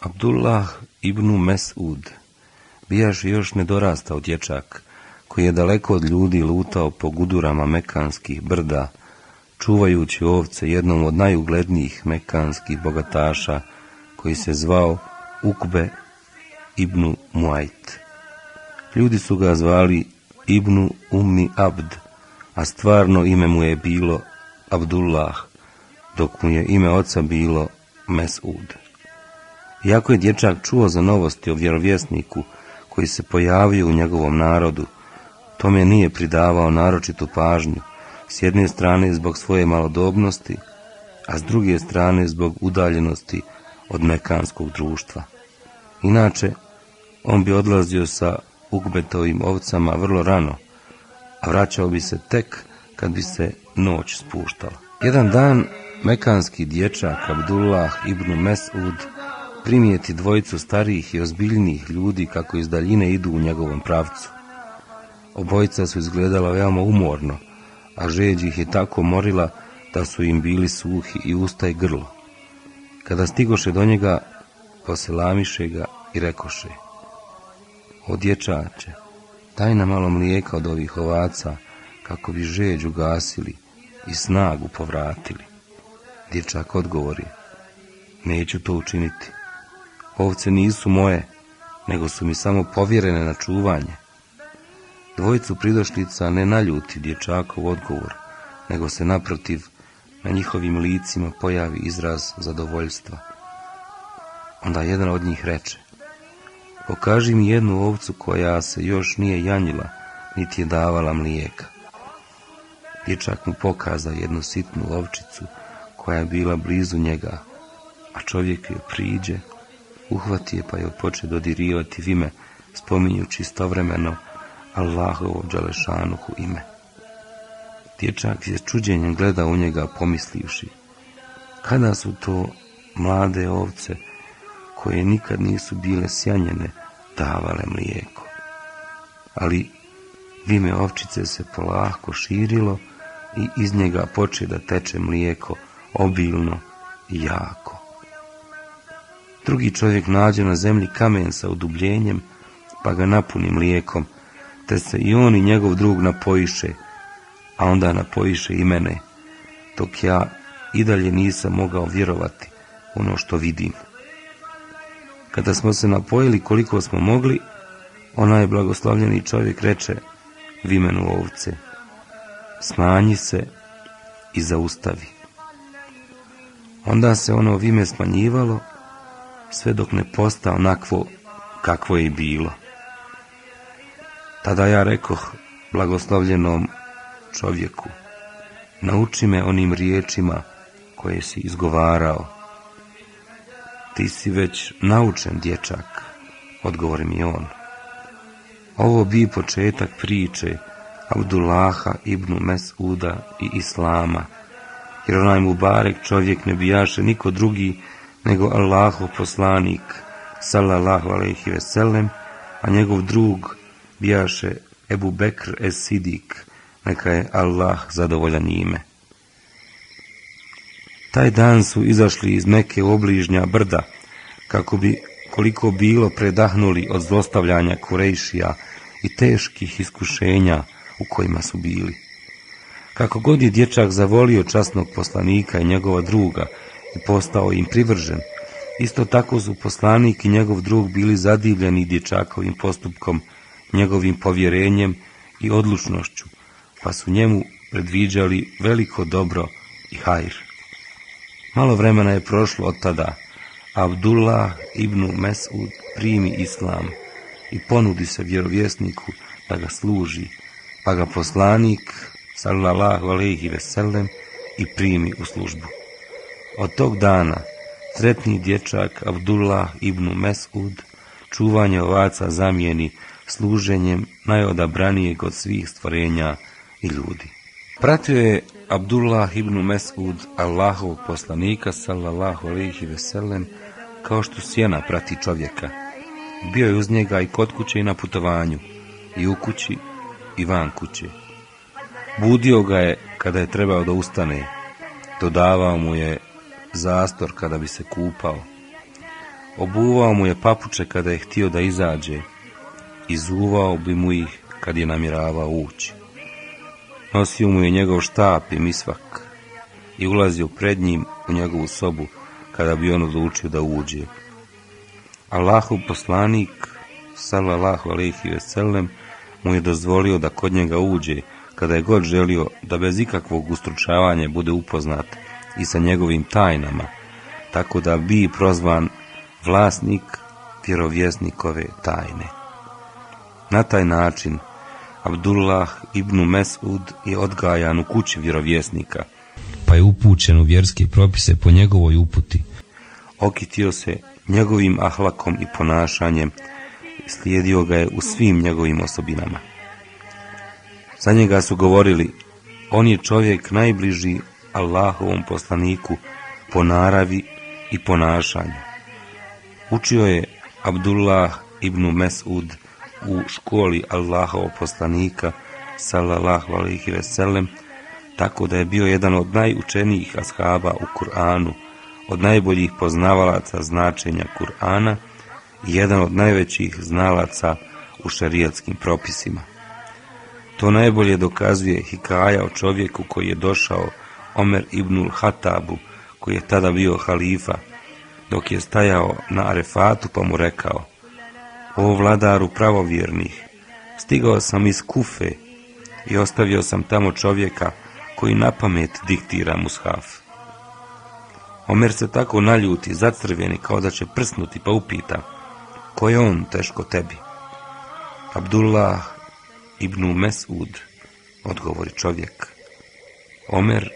Abdullah ibn Mesud bijaš još nedorastao dječak, koji je daleko od ljudi lutao po gudurama mekanskih brda, čuvajući ovce jednom od najuglednijih mekanskih bogataša, koji se zvao Ukbe ibn Muajt. Ljudi su ga zvali Ibnu Ummi Abd, a stvarno ime mu je bilo Abdullah, dok mu je ime oca bilo Mesud. Iako je dječak čuo za novosti o vjerovjesniku koji se pojavio u njegovom narodu, tome nije pridavao naročitu pažnju, s jedne strane zbog svoje malodobnosti, a s druge strane zbog udaljenosti od mekanskog društva. Inače, on bi odlazio sa Ugbetovim ovcama vrlo rano, a vraćao bi se tek kad bi se noć spuštala. Jedan dan mekanski dječak Abdullah ibn Mesud primijeti dvojicu starijih i ozbiljnijih ljudi kako iz daljine idu u njegovom pravcu. Obojica su izgledala veoma umorno, a žeđ ih je tako morila da su im bili suhi i usta i grlo. Kada stigoše do njega, poselamiše ga i rekoše O dječače, daj nam malo mlijeka od ovih ovaca, kako bi žeđ ugasili i snagu povratili. Dječak odgovori, neću to učiniti. Ovce nisu moje, nego su mi samo povjerene na čuvanje. Dvojicu pridošlica ne naljuti dječakov odgovor, nego se naprotiv na njihovim licima pojavi izraz zadovoljstva. Onda jedan od njih reče, pokaži mi jednu ovcu koja se još nije janjila, niti je davala mlijeka. Dječak mu pokaza jednu sitnu ovčicu koja je bila blizu njega, a čovjek joj priđe, uhvati je pa joj poče dodirivati vime, spominjući istovremeno Allahovo Đalešanuhu ime. Dječak je čuđenjem gleda u njega pomislivši, kada su to mlade ovce koje nikad nisu bile sjanjene davale mlijeko. Ali vime ovčice se polako širilo i iz njega poče da teče mlijeko obilno i jako. Drugi čovjek nađe na zemlji kamen sa udubljenjem, pa ga napuni mlijekom, te se i on i njegov drug napojiše, a onda napojiše i mene, dok ja i dalje nisam mogao vjerovati ono što vidim. Kada smo se napojili koliko smo mogli, onaj blagoslovljeni čovjek reče vimenu ovce, smanji se i zaustavi. Onda se ono vime smanjivalo, sve dok ne posta onakvo kakvo je bilo. Tada ja rekoh blagoslovljenom čovjeku, nauči me onim riječima koje si izgovarao. Ti si već naučen dječak, odgovori mi on. Ovo bi početak priče Abdullaha ibn Mesuda i Islama, jer onaj Mubarek čovjek ne bijaše niko drugi nego Allahov poslanik, sallallahu alaihi veselem, a njegov drug bijaše Ebu Bekr es Sidik, neka je Allah zadovoljan njime. Taj dan su izašli iz Meke obližnja brda, kako bi koliko bilo predahnuli od zlostavljanja Kurejšija i teških iskušenja u kojima su bili. Kako god je dječak zavolio časnog poslanika i njegova druga i postao im privržen, isto tako su poslanik i njegov drug bili zadivljeni dječakovim postupkom, njegovim povjerenjem i odlučnošću, pa su njemu predviđali veliko dobro i hajr. Malo vremena je prošlo od tada, Abdullah ibn Mesud primi islam i ponudi se vjerovjesniku da ga služi, pa ga poslanik, sallallahu alaihi veselem, i primi u službu. Od tog dana sretni dječak Abdullah ibn Mesud čuvanje ovaca zamijeni služenjem najodabranijeg od svih stvorenja i ljudi. Pratio je Abdullah ibn Mesud Allahov poslanika sallallahu alaihi veselem kao što sjena prati čovjeka. Bio je uz njega i kod kuće i na putovanju, i u kući i van kuće. Budio ga je kada je trebao da ustane, dodavao mu je zastor kada bi se kupao. Obuvao mu je papuče kada je htio da izađe. Izuvao bi mu ih kad je namjeravao ući. Nosio mu je njegov štap i misvak i ulazio pred njim u njegovu sobu kada bi on odlučio da uđe. Allahu poslanik, sallallahu alaihi veselem, mu je dozvolio da kod njega uđe kada je god želio da bez ikakvog ustručavanja bude upoznat i sa njegovim tajnama, tako da bi prozvan vlasnik vjerovjesnikove tajne. Na taj način Abdullah ibn Mesud je odgajan u kući vjerovjesnika, pa je upućen u vjerske propise po njegovoj uputi. Okitio se njegovim ahlakom i ponašanjem, slijedio ga je u svim njegovim osobinama. Za njega su govorili, on je čovjek najbliži Allahovom poslaniku po naravi i ponašanju. Učio je Abdullah ibn Mesud u školi Allahovog poslanika sallallahu alaihi veselem, tako da je bio jedan od najučenijih ashaba u Kur'anu, od najboljih poznavalaca značenja Kur'ana i jedan od najvećih znalaca u šarijatskim propisima. To najbolje dokazuje hikaja o čovjeku koji je došao Omer ibnul Hatabu, koji je tada bio halifa, dok je stajao na Arefatu pa mu rekao O vladaru pravovjernih, stigao sam iz Kufe i ostavio sam tamo čovjeka koji na pamet diktira mushaf. Omer se tako naljuti, zacrveni kao da će prsnuti pa upita Ko je on teško tebi? Abdullah ibn Mesud, odgovori čovjek. Omer,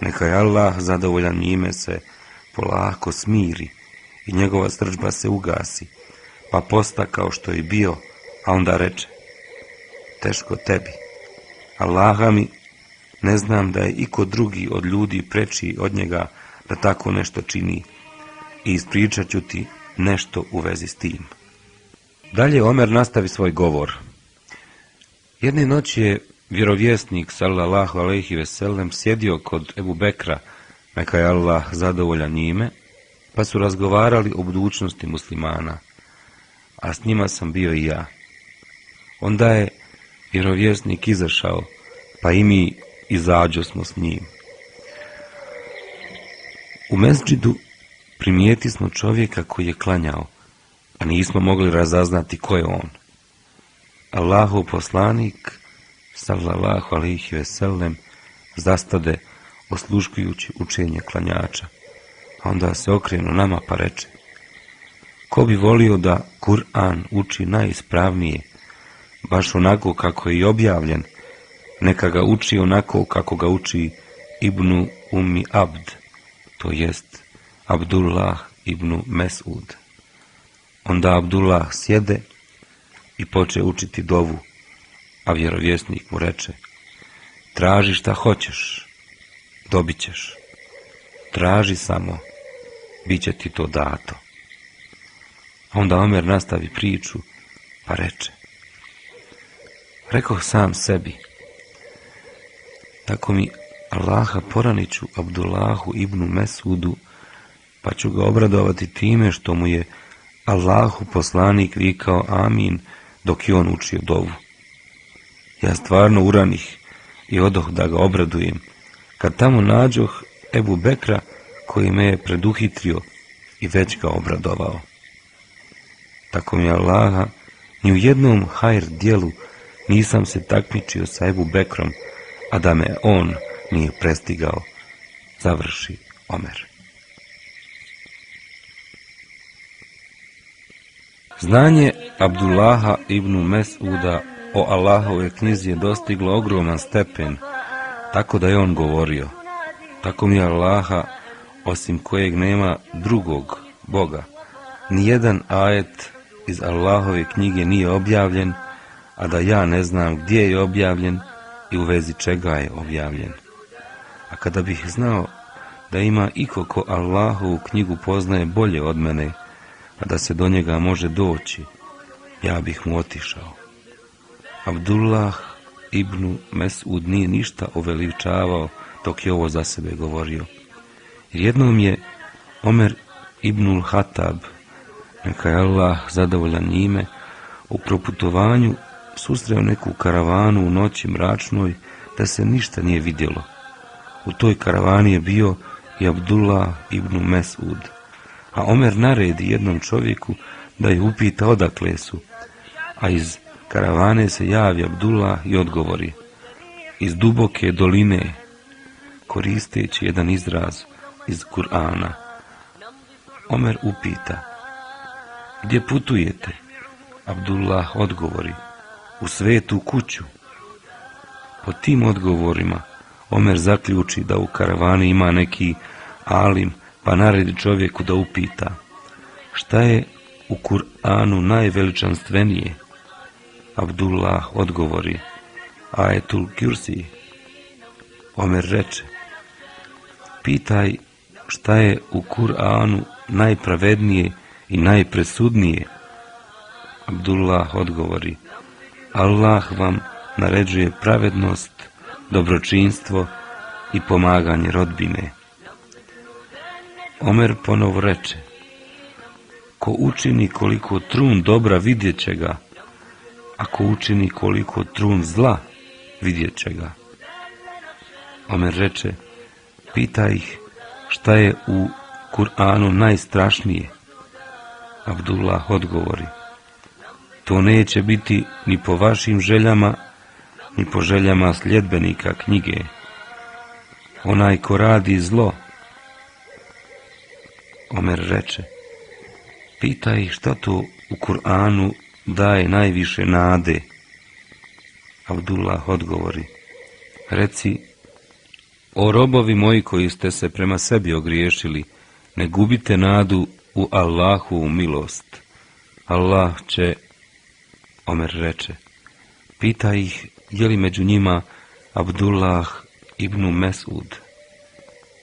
neka je Allah zadovoljan njime se polako smiri i njegova srđba se ugasi, pa posta kao što je bio, a onda reče, teško tebi, Allaha mi, ne znam da je iko drugi od ljudi preči od njega da tako nešto čini i ispričat ću ti nešto u vezi s tim. Dalje Omer nastavi svoj govor. Jedne noći je vjerovjesnik sallallahu alejhi ve sellem sjedio kod Ebu Bekra, neka je Allah zadovoljan njime, pa su razgovarali o budućnosti muslimana, a s njima sam bio i ja. Onda je vjerovjesnik izašao, pa i mi izađo smo s njim. U mesđidu primijeti smo čovjeka koji je klanjao, a nismo mogli razaznati ko je on. Allahu poslanik, sallallahu alihi veselem, zastade osluškujući učenje klanjača. Onda se okrenu nama pa reče, ko bi volio da Kur'an uči najispravnije, baš onako kako je i objavljen, neka ga uči onako kako ga uči Ibnu Umi Abd, to jest Abdullah ibn Mesud. Onda Abdullah sjede i poče učiti dovu, a vjerovjesnik mu reče, traži šta hoćeš, dobit ćeš. Traži samo, bit će ti to dato. Onda Omer nastavi priču, pa reče, Rekao sam sebi, tako mi Allaha poraniću Abdullahu ibnu Mesudu, pa ću ga obradovati time što mu je Allahu poslanik vikao amin dok je on učio dovu. Ja stvarno uranih i odoh da ga obradujem, kad tamo nađoh Ebu Bekra koji me je preduhitrio i već ga obradovao. Tako mi Allaha, ni u jednom hajr dijelu nisam se takmičio sa Ebu Bekrom, a da me on nije prestigao, završi Omer. Znanje Abdullaha ibn Mes'uda o Allahove knjizi je dostiglo ogroman stepen, tako da je on govorio, tako mi Allaha, osim kojeg nema drugog Boga, nijedan ajet iz Allahove knjige nije objavljen, a da ja ne znam gdje je objavljen i u vezi čega je objavljen. A kada bih znao da ima iko ko Allahovu knjigu poznaje bolje od mene, a da se do njega može doći, ja bih mu otišao. Abdullah ibn Mesud nije ništa uveličavao dok je ovo za sebe govorio. Jednom je Omer ibnul Hatab neka je Allah zadovoljan njime, u proputovanju susreo neku karavanu u noći mračnoj, da se ništa nije vidjelo. U toj karavani je bio i Abdullah ibn Mesud, a Omer naredi jednom čovjeku da je upita odakle su, a iz karavane se javi Abdullah i odgovori, iz duboke doline, koristeći jedan izraz iz Kur'ana. Omer upita, gdje putujete? Abdullah odgovori, u svetu kuću. Po tim odgovorima Omer zaključi da u karavani ima neki alim, pa naredi čovjeku da upita šta je u Kur'anu najveličanstvenije. Abdullah odgovori Ajetul Kjursi. Omer reče Pitaj šta je u Kur'anu najpravednije i najpresudnije. Abdullah odgovori Allah vam naređuje pravednost, dobročinstvo i pomaganje rodbine. Omer ponovo reče, ko učini koliko trun dobra vidjet će ga, ako učini koliko trun zla vidjet će ga. Omer reče, pita ih šta je u Kur'anu najstrašnije. Abdullah odgovori, to neće biti ni po vašim željama, ni po željama sljedbenika knjige. Onaj ko radi zlo, Omer reče, pita ih šta to u Kur'anu daje najviše nade. Abdullah odgovori, reci, o robovi moji koji ste se prema sebi ogriješili, ne gubite nadu u Allahu u milost. Allah će, Omer reče, pita ih je li među njima Abdullah ibn Mesud.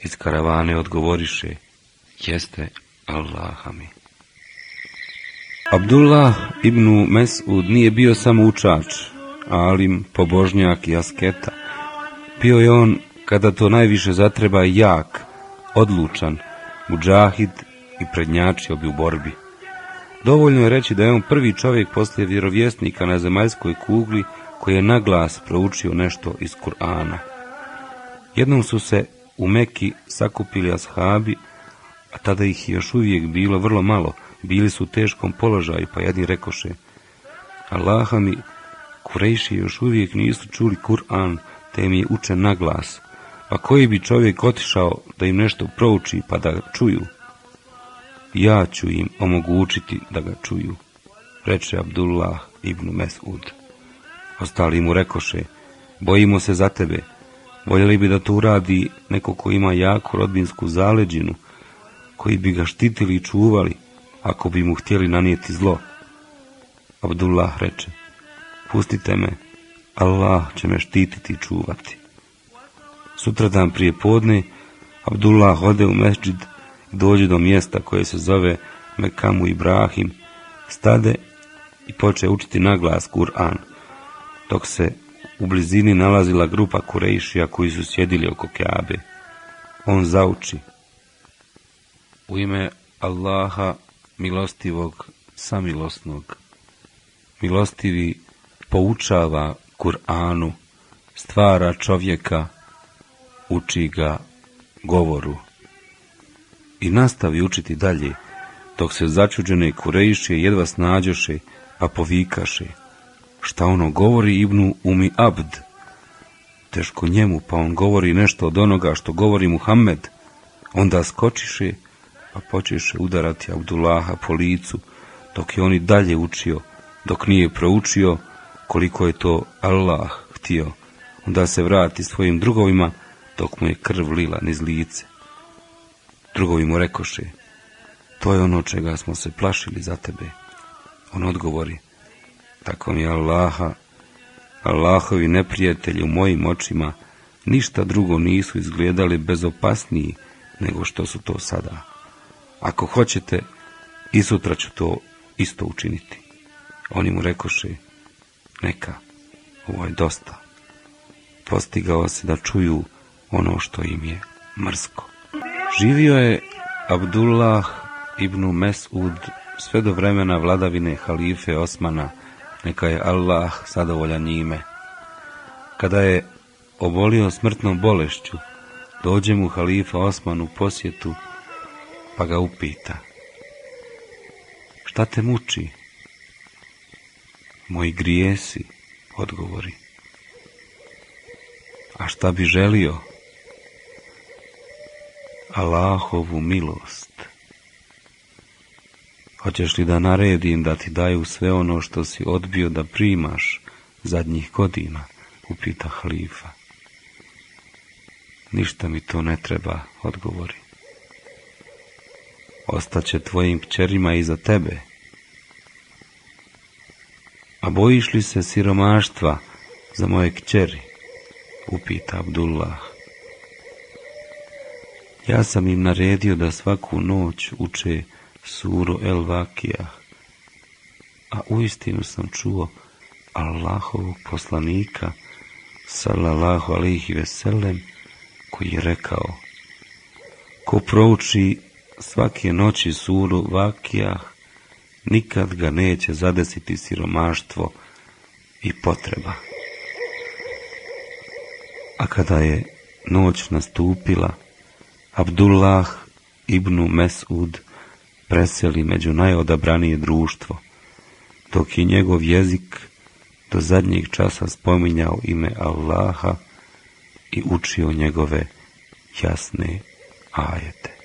Iz karavane odgovoriše, jeste Allaha mi. Abdullah ibn Mesud nije bio samo učač, alim, pobožnjak i asketa. Bio je on, kada to najviše zatreba, jak, odlučan, muđahid i prednjačio bi u borbi. Dovoljno je reći da je on prvi čovjek poslije vjerovjesnika na zemaljskoj kugli koji je na glas proučio nešto iz Kur'ana. Jednom su se u Meki sakupili ashabi, a tada ih je još uvijek bilo vrlo malo, bili su u teškom položaju, pa jedni rekoše, Allaha mi, Kurejši još uvijek nisu čuli Kur'an, te mi je učen na glas, pa koji bi čovjek otišao da im nešto prouči pa da ga čuju? Ja ću im omogućiti da ga čuju, reče Abdullah ibn Mesud. Ostali mu rekoše, bojimo se za tebe, voljeli bi da to uradi neko ko ima jaku rodbinsku zaleđinu, koji bi ga štitili i čuvali, ako bi mu htjeli nanijeti zlo. Abdullah reče, pustite me, Allah će me štititi i čuvati. Sutradan prije podne, Abdullah ode u mesđid i dođe do mjesta koje se zove Mekamu Ibrahim, stade i poče učiti naglas Kur'an, dok se u blizini nalazila grupa Kurejšija koji su sjedili oko Keabe. On zauči. U ime Allaha milostivog, samilosnog. Milostivi poučava Kur'anu, stvara čovjeka, uči ga govoru. I nastavi učiti dalje, dok se začuđene kurejše jedva snađoše, a povikaše. Šta ono govori Ibnu Umi Abd? Teško njemu, pa on govori nešto od onoga što govori Muhammed. Onda skočiše, pa počeše udarati Abdullaha po licu, dok je on i dalje učio, dok nije proučio koliko je to Allah htio. Onda se vrati svojim drugovima, dok mu je krv lila niz lice. Drugovi mu rekoše, to je ono čega smo se plašili za tebe. On odgovori, tako mi Allaha, Allahovi neprijatelji u mojim očima ništa drugo nisu izgledali bezopasniji nego što su to sada. Ako hoćete, i ću to isto učiniti. Oni mu rekoše, neka, ovo je dosta. Postigao se da čuju ono što im je mrsko. Živio je Abdullah ibn Mesud sve do vremena vladavine halife Osmana, neka je Allah zadovoljan njime. Kada je obolio smrtnom bolešću, dođe mu halifa Osman u posjetu, pa ga upita. Šta te muči? Moji grijesi, odgovori. A šta bi želio? Allahovu milost. Hoćeš li da naredim da ti daju sve ono što si odbio da primaš zadnjih godina? Upita halifa. Ništa mi to ne treba, odgovori. Ostaće tvojim kćerima iza tebe. A bojiš li se siromaštva za moje kćeri? Upita Abdullah. Ja sam im naredio da svaku noć uče suru El Vakija, a uistinu sam čuo Allahovog poslanika, sallallahu alihi veselem, koji je rekao, ko prouči svake noći suru Vakija, nikad ga neće zadesiti siromaštvo i potreba. A kada je noć nastupila, Abdullah ibn Mesud preseli među najodabranije društvo, dok je njegov jezik do zadnjeg časa spominjao ime Allaha i učio njegove jasne ajete.